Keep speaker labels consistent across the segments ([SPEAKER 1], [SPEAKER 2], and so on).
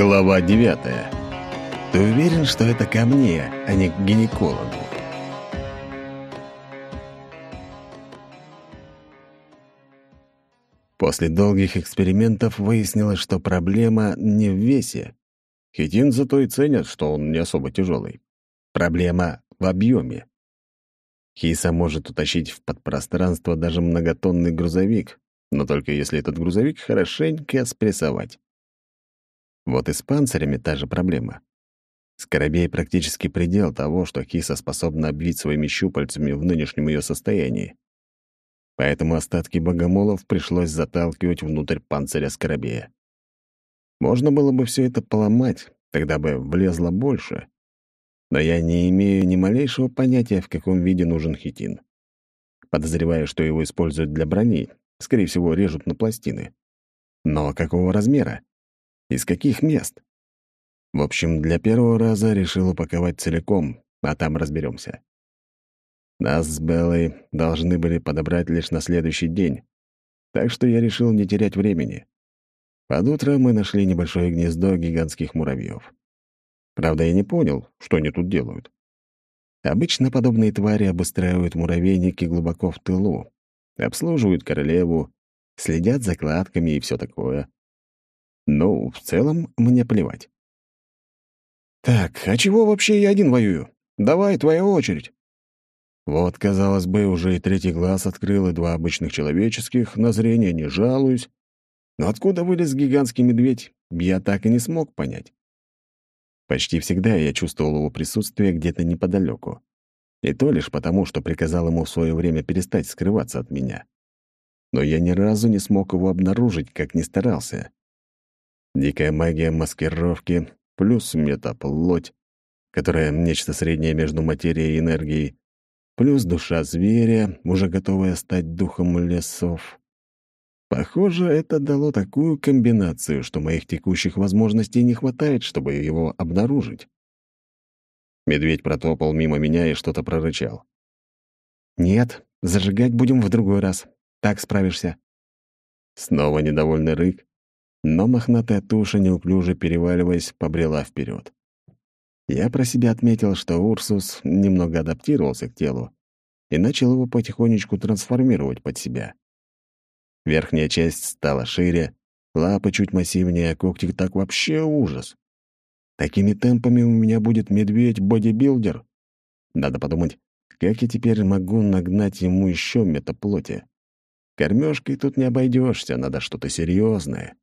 [SPEAKER 1] Глава девятая. Ты уверен, что это ко мне, а не к гинекологу? После долгих экспериментов выяснилось, что проблема не в весе. Хитин зато и ценят, что он не особо тяжелый. Проблема в объеме. Хиса может утащить в подпространство даже многотонный грузовик, но только если этот грузовик хорошенько спрессовать. Вот и с панцирями та же проблема. Скоробей практически предел того, что киса способна обвить своими щупальцами в нынешнем ее состоянии. Поэтому остатки богомолов пришлось заталкивать внутрь панциря скоробея. Можно было бы все это поломать, тогда бы влезло больше. Но я не имею ни малейшего понятия, в каком виде нужен хитин. Подозреваю, что его используют для брони, скорее всего, режут на пластины. Но какого размера? Из каких мест? В общем, для первого раза решил упаковать целиком, а там разберемся. Нас с Беллой должны были подобрать лишь на следующий день, так что я решил не терять времени. Под утро мы нашли небольшое гнездо гигантских муравьев. Правда, я не понял, что они тут делают. Обычно подобные твари обустраивают муравейники глубоко в тылу, обслуживают королеву, следят за кладками и все такое. Ну, в целом, мне плевать. «Так, а чего вообще я один воюю? Давай, твоя очередь». Вот, казалось бы, уже и третий глаз открыл, и два обычных человеческих, на зрение не жалуюсь. Но откуда вылез гигантский медведь, я так и не смог понять. Почти всегда я чувствовал его присутствие где-то неподалеку. И то лишь потому, что приказал ему в свое время перестать скрываться от меня. Но я ни разу не смог его обнаружить, как ни старался. Дикая магия маскировки плюс метаплоть, которая нечто среднее между материей и энергией, плюс душа зверя, уже готовая стать духом лесов. Похоже, это дало такую комбинацию, что моих текущих возможностей не хватает, чтобы его обнаружить. Медведь протопал мимо меня и что-то прорычал. «Нет, зажигать будем в другой раз. Так справишься». Снова недовольный рык, но мохнатая туша, неуклюже переваливаясь, побрела вперед. Я про себя отметил, что Урсус немного адаптировался к телу и начал его потихонечку трансформировать под себя. Верхняя часть стала шире, лапы чуть массивнее, а когти так вообще ужас. Такими темпами у меня будет медведь-бодибилдер. Надо подумать, как я теперь могу нагнать ему еще метаплоти. Кормежкой тут не обойдешься, надо что-то серьезное.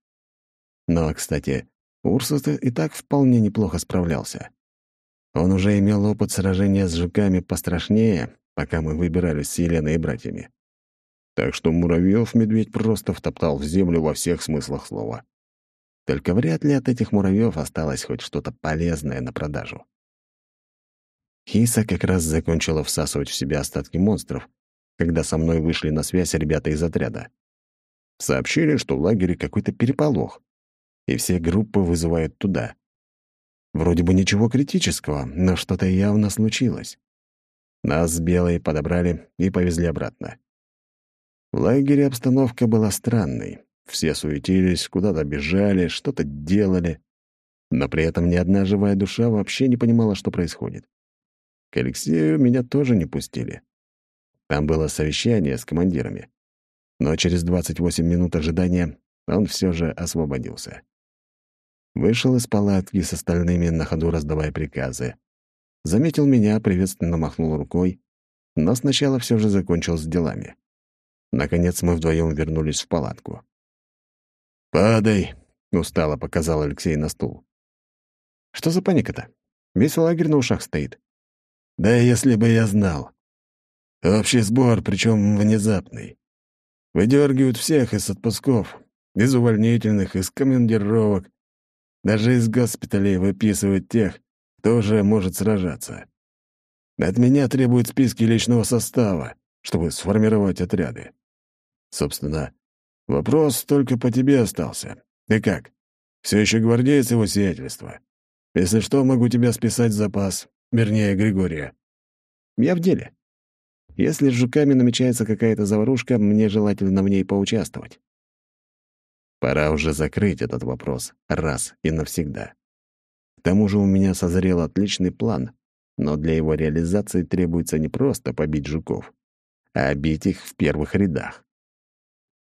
[SPEAKER 1] Но, кстати, Урсус и так вполне неплохо справлялся. Он уже имел опыт сражения с жуками пострашнее, пока мы выбирались с Еленой и братьями. Так что муравьев медведь просто втоптал в землю во всех смыслах слова. Только вряд ли от этих муравьев осталось хоть что-то полезное на продажу. Хиса как раз закончила всасывать в себя остатки монстров, когда со мной вышли на связь ребята из отряда. Сообщили, что в лагере какой-то переполох и все группы вызывают туда. Вроде бы ничего критического, но что-то явно случилось. Нас с Белой подобрали и повезли обратно. В лагере обстановка была странной. Все суетились, куда-то бежали, что-то делали. Но при этом ни одна живая душа вообще не понимала, что происходит. К Алексею меня тоже не пустили. Там было совещание с командирами. Но через 28 минут ожидания он все же освободился. Вышел из палатки с остальными, на ходу раздавая приказы. Заметил меня, приветственно махнул рукой, но сначала все же закончил с делами. Наконец мы вдвоем вернулись в палатку. «Падай!» — устало показал Алексей на стул. «Что за паника-то? Весь лагерь на ушах стоит». «Да если бы я знал. Общий сбор, причем внезапный. Выдергивают всех из отпусков, из увольнительных, из командировок, даже из госпиталей выписывают тех, кто уже может сражаться. От меня требуют списки личного состава, чтобы сформировать отряды. Собственно, вопрос только по тебе остался. Ты как? Все еще гвардеец его сиятельства? Если что, могу тебя списать в запас, вернее, Григория. Я в деле. Если с жуками намечается какая-то заварушка, мне желательно в ней поучаствовать. Пора уже закрыть этот вопрос раз и навсегда. К тому же у меня созрел отличный план, но для его реализации требуется не просто побить жуков, а бить их в первых рядах.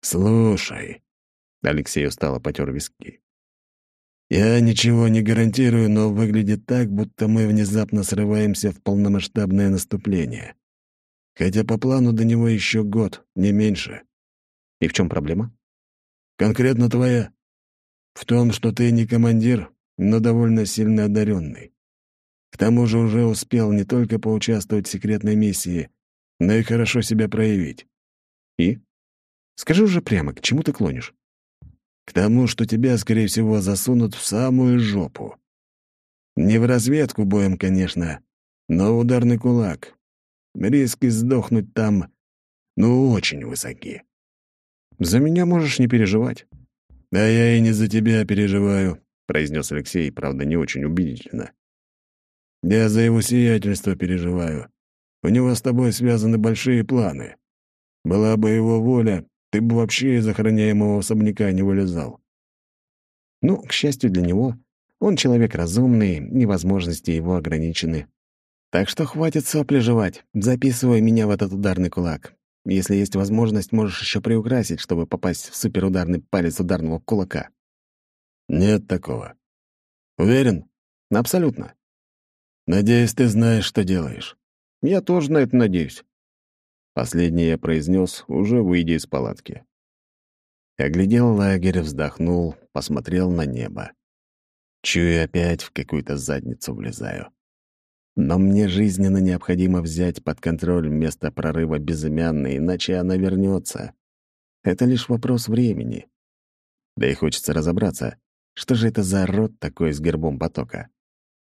[SPEAKER 1] «Слушай», — Алексей устало потер виски, «я ничего не гарантирую, но выглядит так, будто мы внезапно срываемся в полномасштабное наступление. Хотя по плану до него еще год, не меньше».
[SPEAKER 2] «И в чем проблема?»
[SPEAKER 1] «Конкретно твоя. В том, что ты не командир, но довольно сильно одаренный. К тому же уже успел не только поучаствовать в секретной миссии, но и хорошо себя проявить.
[SPEAKER 2] И? Скажи уже прямо, к чему ты клонишь?
[SPEAKER 1] К тому, что тебя, скорее всего, засунут в самую жопу. Не в разведку боем, конечно, но ударный кулак. Риски сдохнуть там, ну, очень высоки.
[SPEAKER 2] За меня можешь не переживать.
[SPEAKER 1] Да я и не за тебя переживаю, произнес Алексей, правда, не очень убедительно. Я за его сиятельство переживаю. У него с тобой связаны большие планы. Была бы его воля, ты бы вообще из охраняемого особняка не вылезал.
[SPEAKER 2] Ну, к счастью для него, он человек разумный, и возможности его ограничены. Так что хватит сопли жевать, записывай меня в этот ударный кулак. Если есть возможность, можешь еще приукрасить, чтобы попасть в суперударный палец ударного кулака.
[SPEAKER 1] Нет такого. Уверен?
[SPEAKER 2] Абсолютно.
[SPEAKER 1] Надеюсь, ты знаешь, что делаешь.
[SPEAKER 2] Я тоже на это надеюсь.
[SPEAKER 1] Последнее я произнес, уже выйдя из палатки. Оглядел лагерь, вздохнул, посмотрел на небо. Чую, опять в какую-то задницу влезаю. Но мне жизненно необходимо взять под контроль место прорыва безымянной, иначе она вернется. Это лишь вопрос времени. Да и хочется разобраться, что же это за род такой с гербом потока.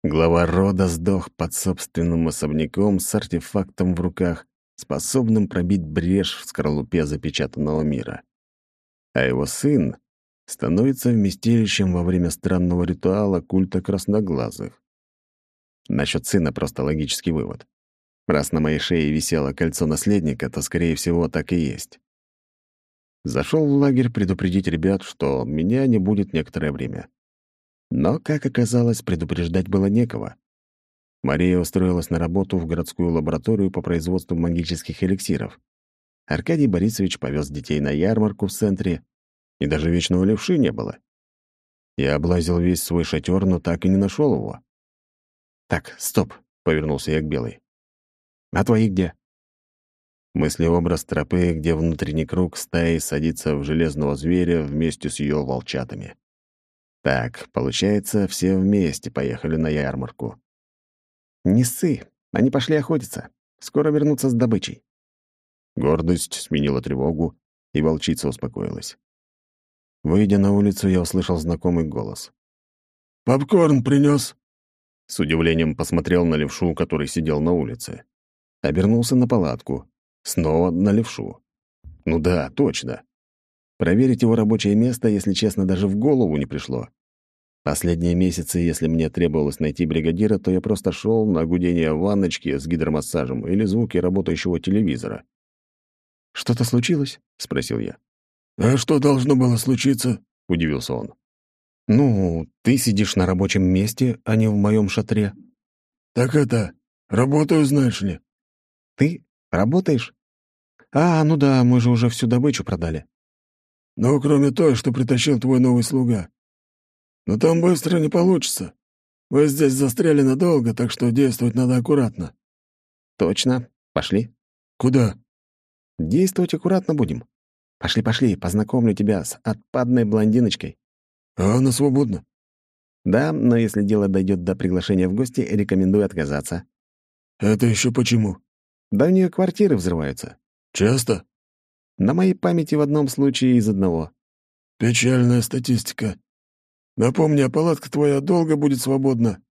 [SPEAKER 1] Глава рода сдох под собственным особняком с артефактом в руках, способным пробить брешь в скорлупе запечатанного мира. А его сын становится вместилищем во время странного ритуала культа красноглазых. Насчет сына просто логический вывод. Раз на моей шее висело кольцо наследника, то, скорее всего, так и есть. Зашел в лагерь предупредить ребят, что меня не будет некоторое время. Но, как оказалось, предупреждать было некого. Мария устроилась на работу в городскую лабораторию по производству магических эликсиров. Аркадий Борисович повез детей на ярмарку в центре, и даже вечного левши не было. Я облазил весь свой шатер, но так и не нашел его.
[SPEAKER 2] «Так, стоп», — повернулся я к Белой. «А твои где?»
[SPEAKER 1] Мыслеобраз тропы, где внутренний круг стаи садится в железного зверя вместе с ее волчатами. Так, получается, все вместе поехали на ярмарку.
[SPEAKER 2] «Не ссы, они пошли охотиться. Скоро вернутся с добычей».
[SPEAKER 1] Гордость сменила тревогу, и волчица успокоилась. Выйдя на улицу, я услышал знакомый голос. «Попкорн принес. С удивлением посмотрел на левшу, который сидел на улице. Обернулся на палатку. Снова на левшу. Ну да, точно. Проверить его рабочее место, если честно, даже в голову не пришло. Последние месяцы, если мне требовалось найти бригадира, то я просто шел на гудение ванночки с гидромассажем или звуки работающего телевизора.
[SPEAKER 2] «Что-то случилось?» — спросил я.
[SPEAKER 1] «А что должно было случиться?» — удивился он.
[SPEAKER 2] «Ну, ты сидишь на рабочем месте, а не в моем шатре».
[SPEAKER 1] «Так это, работаю, знаешь ли».
[SPEAKER 2] «Ты работаешь?» «А, ну да, мы же уже всю добычу продали».
[SPEAKER 1] Ну, кроме той, что притащил твой новый слуга. Но там быстро не получится. Вы здесь застряли надолго, так что действовать надо аккуратно».
[SPEAKER 2] «Точно. Пошли».
[SPEAKER 1] «Куда?»
[SPEAKER 2] «Действовать аккуратно будем. Пошли, пошли, познакомлю тебя с отпадной блондиночкой».
[SPEAKER 1] «А она свободна?»
[SPEAKER 2] «Да, но если дело дойдет до приглашения в гости, рекомендую отказаться».
[SPEAKER 1] «Это еще почему?»
[SPEAKER 2] «Да у нее квартиры взрываются».
[SPEAKER 1] «Часто?»
[SPEAKER 2] На моей памяти в одном случае из одного.
[SPEAKER 1] Печальная статистика. Напомни, а палатка твоя долго будет свободна?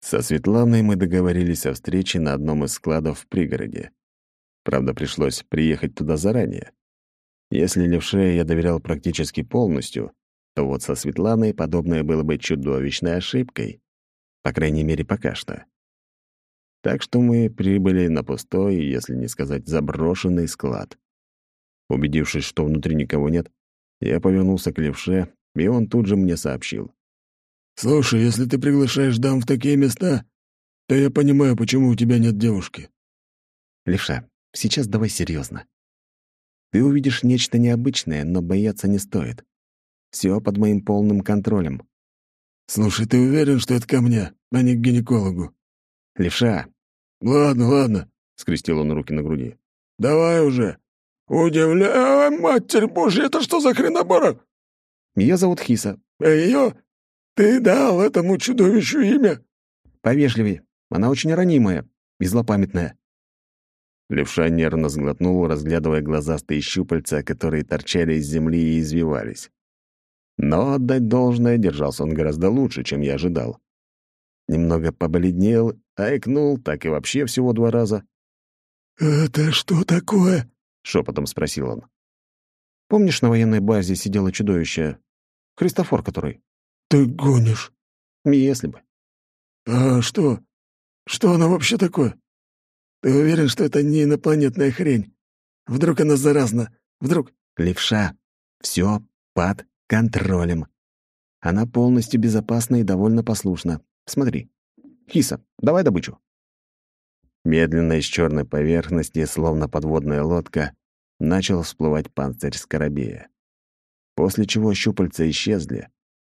[SPEAKER 1] Со Светланой мы договорились о встрече на одном из складов в пригороде. Правда, пришлось приехать туда заранее. Если левше я доверял практически полностью, то вот со Светланой подобное было бы чудовищной ошибкой. По крайней мере, пока что. Так что мы прибыли на пустой, если не сказать заброшенный склад. Убедившись, что внутри никого нет, я повернулся к левше, и он тут же мне сообщил.
[SPEAKER 3] «Слушай, если ты приглашаешь дам в такие места, то я понимаю, почему у тебя нет девушки».
[SPEAKER 2] «Левша, сейчас давай серьезно. Ты увидишь нечто необычное, но бояться не стоит. Все под моим полным контролем».
[SPEAKER 3] «Слушай, ты уверен, что это ко мне, а не к гинекологу?»
[SPEAKER 2] «Левша».
[SPEAKER 3] «Ладно, ладно», — скрестил он руки на груди. «Давай уже. Удивляю, матерь божья, это что за хренобора?»
[SPEAKER 2] «Ее зовут Хиса».
[SPEAKER 3] «А ее? Ты дал этому чудовищу имя?»
[SPEAKER 2] «Повежливее. Она очень ранимая и злопамятная».
[SPEAKER 1] Левша нервно сглотнул, разглядывая глазастые щупальца, которые торчали из земли и извивались. Но отдать должное держался он гораздо лучше, чем я ожидал. Немного побледнел, а икнул, так и вообще всего два раза.
[SPEAKER 3] «Это что такое?»
[SPEAKER 1] — шепотом спросил он.
[SPEAKER 2] «Помнишь, на военной базе сидело чудовище? Христофор который?»
[SPEAKER 3] «Ты гонишь?»
[SPEAKER 2] «Если бы».
[SPEAKER 3] «А что? Что она вообще такое? Ты уверен, что это не инопланетная хрень? Вдруг она заразна? Вдруг...»
[SPEAKER 2] «Левша, все под контролем. Она полностью безопасна и довольно послушна. Смотри. Хиса, давай добычу».
[SPEAKER 1] Медленно из черной поверхности, словно подводная лодка, начал всплывать панцирь скоробея. После чего щупальца исчезли,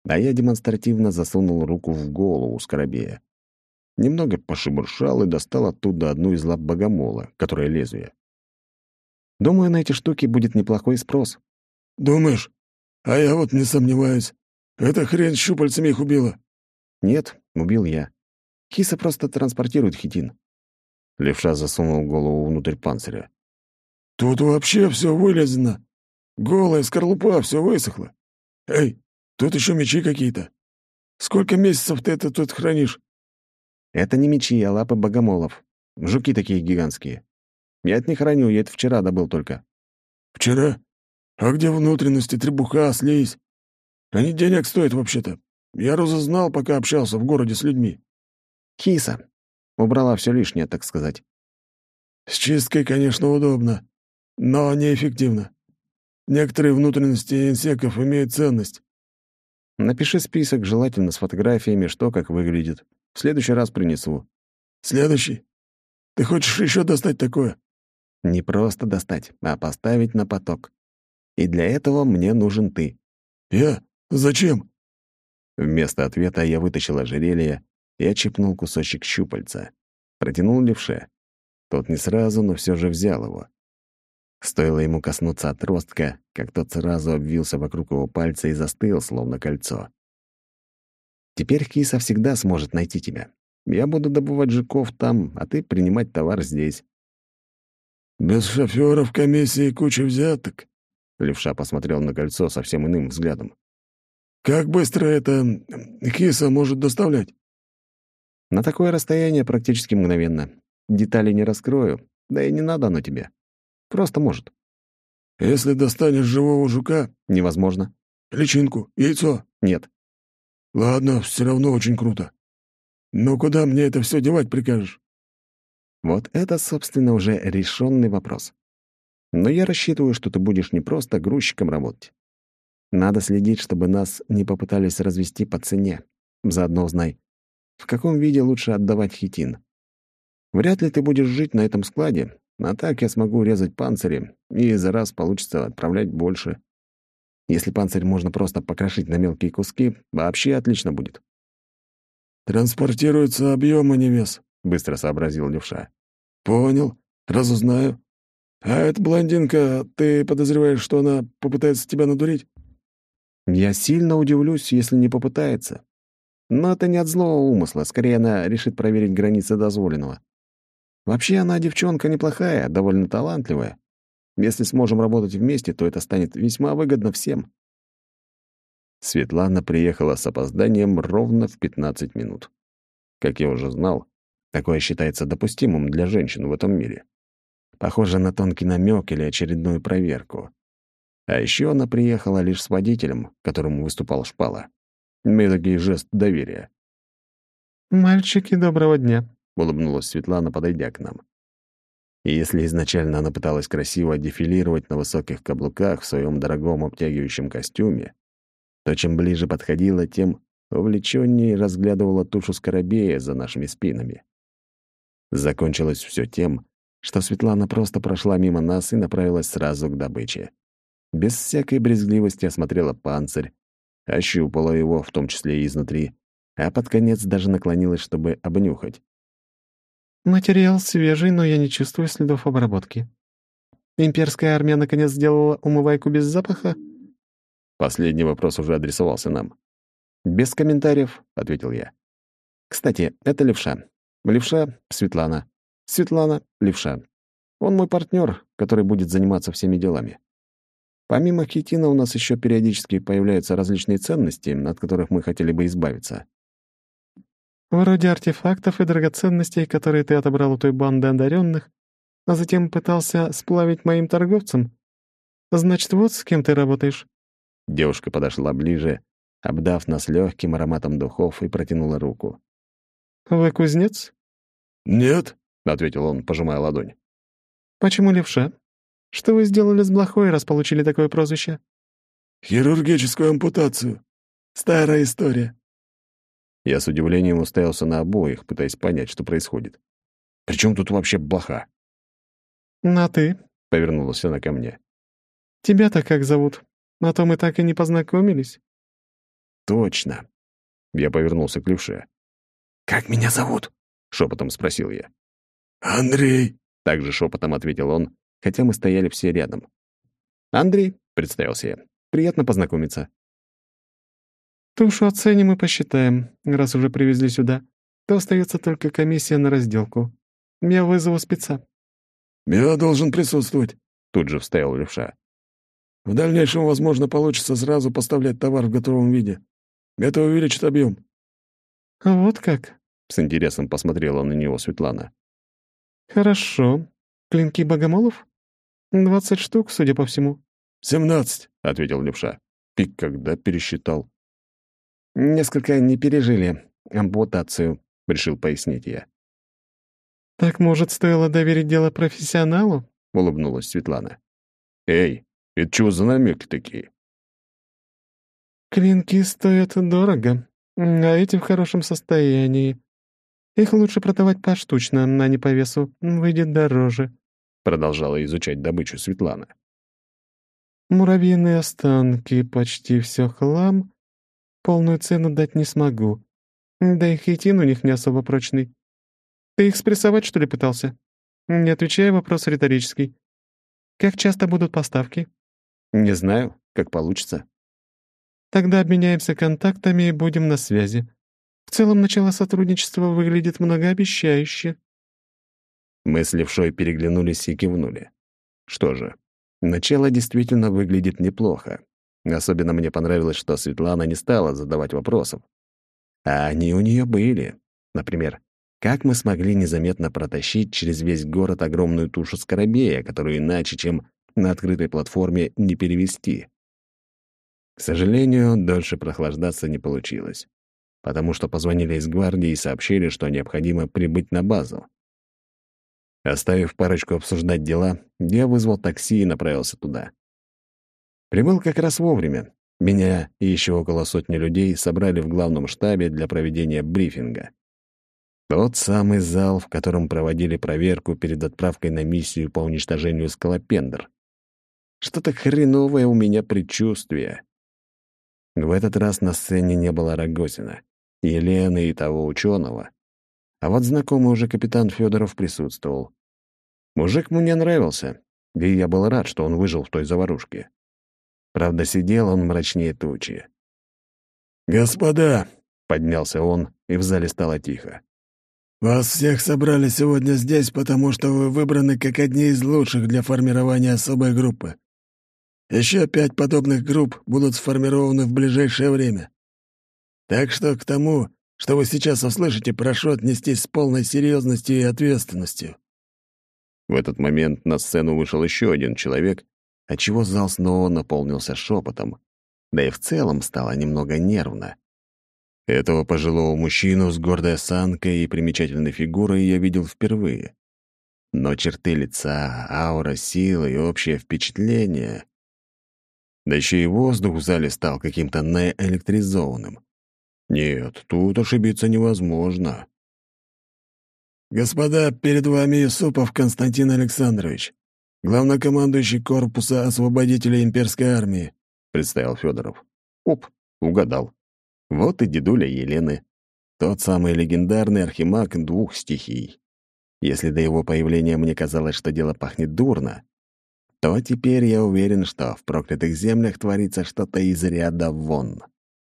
[SPEAKER 1] а я демонстративно засунул руку в голову скоробея. Немного пошебуршал и достал оттуда одну из лап богомола, которая лезвие.
[SPEAKER 2] Думаю, на эти штуки будет неплохой спрос.
[SPEAKER 3] «Думаешь? А я вот не сомневаюсь. Эта хрень щупальцами их убила».
[SPEAKER 2] «Нет, убил я. Киса просто транспортирует хитин».
[SPEAKER 1] Левша засунул голову внутрь панциря.
[SPEAKER 3] «Тут вообще все вылезено. Голая скорлупа, все высохло. Эй, тут еще мечи какие-то. Сколько месяцев ты это тут хранишь?»
[SPEAKER 2] «Это не мечи, а лапы богомолов. Жуки такие гигантские. Я от них храню, я это вчера добыл только».
[SPEAKER 3] «Вчера? А где внутренности, требуха, слизь? Они денег стоят вообще-то. Я разузнал, пока общался в городе с людьми».
[SPEAKER 2] «Киса. Убрала все лишнее, так сказать».
[SPEAKER 3] «С чисткой, конечно, удобно, но неэффективно. Некоторые внутренности инсектов имеют ценность».
[SPEAKER 2] «Напиши список, желательно с фотографиями, что как выглядит. В следующий раз принесу».
[SPEAKER 3] «Следующий? Ты хочешь еще достать такое?»
[SPEAKER 2] «Не просто достать, а поставить на поток. И для этого мне нужен ты».
[SPEAKER 3] «Я? Зачем?»
[SPEAKER 1] Вместо ответа я вытащил ожерелье и отщипнул кусочек щупальца. Протянул левше. Тот не сразу, но все же взял его. Стоило ему коснуться отростка, как тот сразу обвился вокруг его пальца и застыл, словно кольцо.
[SPEAKER 2] «Теперь киса всегда сможет найти тебя. Я буду добывать жуков там, а ты принимать товар здесь».
[SPEAKER 3] «Без шофёров, комиссии и кучи взяток?»
[SPEAKER 1] Левша посмотрел на кольцо совсем иным взглядом.
[SPEAKER 3] «Как быстро это киса может доставлять?»
[SPEAKER 2] «На такое расстояние практически мгновенно. Детали не раскрою, да и не надо оно тебе. Просто может».
[SPEAKER 3] «Если достанешь живого жука...»
[SPEAKER 2] «Невозможно».
[SPEAKER 3] «Личинку, яйцо?»
[SPEAKER 2] «Нет».
[SPEAKER 3] «Ладно, все равно очень круто. Но куда мне это все девать прикажешь?»
[SPEAKER 2] Вот это, собственно, уже решенный вопрос. Но я рассчитываю, что ты будешь не просто грузчиком работать. Надо следить, чтобы нас не попытались развести по цене. Заодно узнай, в каком виде лучше отдавать хитин. Вряд ли ты будешь жить на этом складе, а так я смогу резать панцири, и за раз получится отправлять больше. Если панцирь можно просто покрошить на мелкие куски, вообще отлично будет.
[SPEAKER 3] «Транспортируется объем, а не вес», — быстро сообразил левша. «Понял. Разузнаю. А эта блондинка, ты подозреваешь, что она попытается тебя надурить?»
[SPEAKER 2] «Я сильно удивлюсь, если не попытается. Но это не от злого умысла, скорее она решит проверить границы дозволенного. Вообще она девчонка неплохая, довольно талантливая. Если сможем работать вместе, то это станет весьма выгодно всем».
[SPEAKER 1] Светлана приехала с опозданием ровно в 15 минут. Как я уже знал, такое считается допустимым для женщин в этом мире. Похоже на тонкий намек или очередную проверку. А еще она приехала лишь с водителем, которому выступал Шпала. Медокий жест доверия.
[SPEAKER 2] «Мальчики, доброго дня», —
[SPEAKER 1] улыбнулась Светлана, подойдя к нам. И если изначально она пыталась красиво дефилировать на высоких каблуках в своем дорогом обтягивающем костюме, то чем ближе подходила, тем увлечённее разглядывала тушу скоробея за нашими спинами. Закончилось все тем, что Светлана просто прошла мимо нас и направилась сразу к добыче. Без всякой брезгливости осмотрела панцирь, ощупала его, в том числе и изнутри, а под конец даже наклонилась, чтобы обнюхать.
[SPEAKER 2] «Материал свежий, но я не чувствую следов обработки. Имперская армия наконец сделала умывайку без запаха?»
[SPEAKER 1] Последний вопрос уже адресовался нам. «Без комментариев», — ответил я. «Кстати, это левша. Левша — Светлана. Светлана — левша. Он мой партнер, который будет заниматься всеми делами. Помимо хитина у нас еще периодически появляются различные ценности, от которых мы хотели бы избавиться.
[SPEAKER 2] Вроде артефактов и драгоценностей, которые ты отобрал у той банды одаренных, а затем пытался сплавить моим торговцам. Значит, вот с кем ты работаешь.
[SPEAKER 1] Девушка подошла ближе, обдав нас легким ароматом духов и протянула руку.
[SPEAKER 2] «Вы кузнец?»
[SPEAKER 3] «Нет», —
[SPEAKER 1] ответил он, пожимая ладонь.
[SPEAKER 2] «Почему левша? Что вы сделали с блохой, раз получили такое прозвище?»
[SPEAKER 3] «Хирургическую ампутацию. Старая история».
[SPEAKER 1] Я с удивлением уставился на обоих, пытаясь понять, что происходит. «При чем тут вообще блоха?»
[SPEAKER 2] «На ты», —
[SPEAKER 1] повернулась она ко мне.
[SPEAKER 2] «Тебя-то как зовут? А то мы так и не познакомились».
[SPEAKER 1] «Точно». Я повернулся к Левше.
[SPEAKER 3] «Как меня зовут?»
[SPEAKER 1] — шепотом спросил я.
[SPEAKER 3] «Андрей», —
[SPEAKER 1] также шепотом ответил он, хотя мы стояли все рядом. «Андрей», — представился я. «Приятно познакомиться».
[SPEAKER 2] «Тушу оценим и посчитаем. Раз уже привезли сюда, то остается только комиссия на разделку. Я вызову спеца».
[SPEAKER 3] «Я должен присутствовать», —
[SPEAKER 1] тут же вставил левша.
[SPEAKER 3] В дальнейшем, возможно, получится сразу поставлять товар в готовом виде. Это увеличит объем.
[SPEAKER 2] «Вот как?»
[SPEAKER 1] — с интересом посмотрела на него Светлана.
[SPEAKER 2] «Хорошо. Клинки богомолов? Двадцать штук, судя по всему».
[SPEAKER 3] «Семнадцать», —
[SPEAKER 1] ответил левша. И когда пересчитал.
[SPEAKER 2] «Несколько не пережили ампутацию», — решил пояснить я. «Так, может, стоило доверить дело профессионалу?»
[SPEAKER 1] — улыбнулась Светлана. «Эй, это чего за намеки такие?»
[SPEAKER 2] «Клинки стоят дорого, а эти в хорошем состоянии. Их лучше продавать поштучно, а не по весу. Выйдет дороже», —
[SPEAKER 1] продолжала изучать добычу Светлана.
[SPEAKER 2] «Муравьиные останки, почти все хлам. Полную цену дать не смогу. Да и хитин у них не особо прочный. Ты их спрессовать, что ли, пытался? Не отвечай, вопрос риторический. Как часто будут поставки?»
[SPEAKER 1] «Не знаю, как получится».
[SPEAKER 2] «Тогда обменяемся контактами и будем на связи. В целом, начало сотрудничества выглядит многообещающе».
[SPEAKER 1] Мы с Левшой переглянулись и кивнули. Что же, начало действительно выглядит неплохо. Особенно мне понравилось, что Светлана не стала задавать вопросов. А они у нее были. Например, как мы смогли незаметно протащить через весь город огромную тушу скоробея, которую иначе, чем на открытой платформе, не перевести? К сожалению, дольше прохлаждаться не получилось потому что позвонили из гвардии и сообщили, что необходимо прибыть на базу. Оставив парочку обсуждать дела, я вызвал такси и направился туда. Прибыл как раз вовремя. Меня и еще около сотни людей собрали в главном штабе для проведения брифинга. Тот самый зал, в котором проводили проверку перед отправкой на миссию по уничтожению скалопендр. Что-то хреновое у меня предчувствие. В этот раз на сцене не было Рогозина. Елены и того ученого. А вот знакомый уже капитан Федоров присутствовал. Мужик мне нравился, и я был рад, что он выжил в той заварушке. Правда, сидел он мрачнее тучи.
[SPEAKER 3] «Господа!»
[SPEAKER 1] — поднялся он, и в зале стало тихо.
[SPEAKER 3] «Вас всех собрали сегодня здесь, потому что вы выбраны как одни из лучших для формирования особой группы. Еще пять подобных групп будут сформированы в ближайшее время. Так что к тому, что вы сейчас услышите, прошу отнестись с полной серьезностью и ответственностью».
[SPEAKER 1] В этот момент на сцену вышел еще один человек, отчего зал снова наполнился шепотом, да и в целом стало немного нервно. Этого пожилого мужчину с гордой осанкой и примечательной фигурой я видел впервые. Но черты лица, аура силы и общее впечатление... Да еще и воздух в зале стал каким-то наэлектризованным. Нет, тут ошибиться невозможно.
[SPEAKER 3] «Господа, перед вами Юсупов Константин Александрович, главнокомандующий корпуса освободителей имперской армии», —
[SPEAKER 1] представил Федоров. Оп, угадал. Вот и дедуля Елены. Тот самый легендарный архимаг двух стихий. Если до его появления мне казалось, что дело пахнет дурно, то теперь я уверен, что в проклятых землях творится что-то из ряда вон.